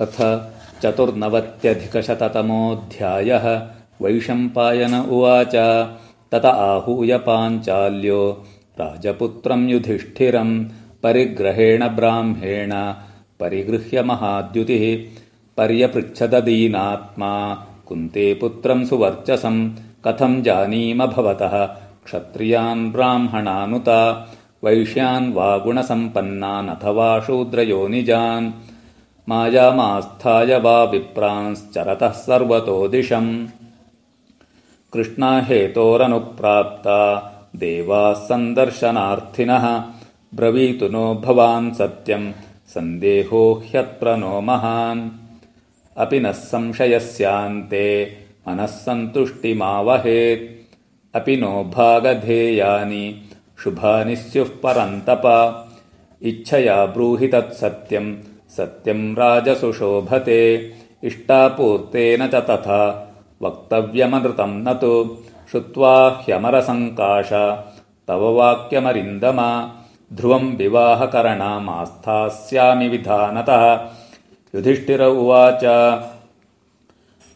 अथ चतुर्नवत्यधिकशततमोऽध्यायः। वैशम्पायन उवाच। तत आहूय पाञ्चाल्यो। राजपुत्रम् युधिष्ठिरम् परिग्रहेण ब्राह्मेण परिगृह्य महाद्युतिः। पर्यपृच्छददीनात्मा कुन्ते पुत्रम् सुवर्चसम् कथम् जानीम भवतः। क्षत्रियान् ब्राह्मणानुता। वैश्यान् वा गुणसम्पन्नान् अथवा शूद्रयोनिजान् मायामास्थाय वा विप्रांश्चरतः सर्वतो दिशम्। कृष्णाहेतोरनुप्राप्ता देवाः सन्दर्शनार्थिनः। ब्रवीतु नो भवान् सत्यम् सन्देहो ह्यत्र नो महान्। अपि नः संशयस्यान्ते मनः सन्तुष्टिमावहेत्। अपि नो भागधेयानि शुभानि स्युः परन्तप। इच्छया ब्रूहि तत्सत्यम् सत्यम् राजसुशोभते इष्टापूर्तेन च तथा। वक्तव्यमनृतम् न तु। श्रुत्वा ह्यमरसङ्काश तव वाक्यमरिन्दमा। ध्रुवम् विवाहकरणामास्थास्यामि विधानतः। युधिष्ठिर उवाच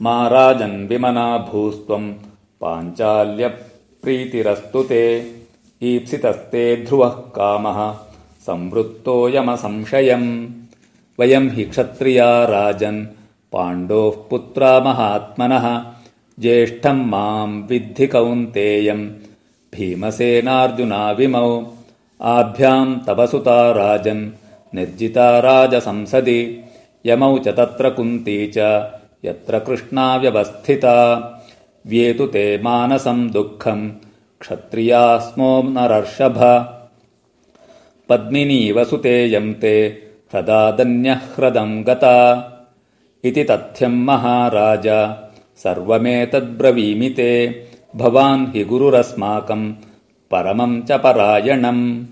मा राजन्विमना भूस्त्वम् पाञ्चाल्यप्रीतिरस्तु ते। ईप्सितस्ते ध्रुवः कामः। संवृत्तोऽयमसंशयम् वयम् हि क्षत्रिया राजन्। पाण्डोः पुत्रा महात्मनः। ज्येष्ठम् माम् विद्धि कौन्तेयम्। भीमसेनार्जुनाविमौ आभ्याम् तपसुता राजन्। निर्जिता राजसंसदि। यमौ च तत्र कुन्ती च। यत्र कृष्णा व्यवस्थिता। व्येतु ते मानसम् दुःखम्। क्षत्रिया स्मो नरर्षभ पद्मिनी वसुतेयम् ते ह्रदादन्यह्रदम् गता। इति तथ्यम् महाराज। सर्वमेतद्ब्रवीमि ते। भवान् हि गुरुरस्माकम्। परमम् च परायणम्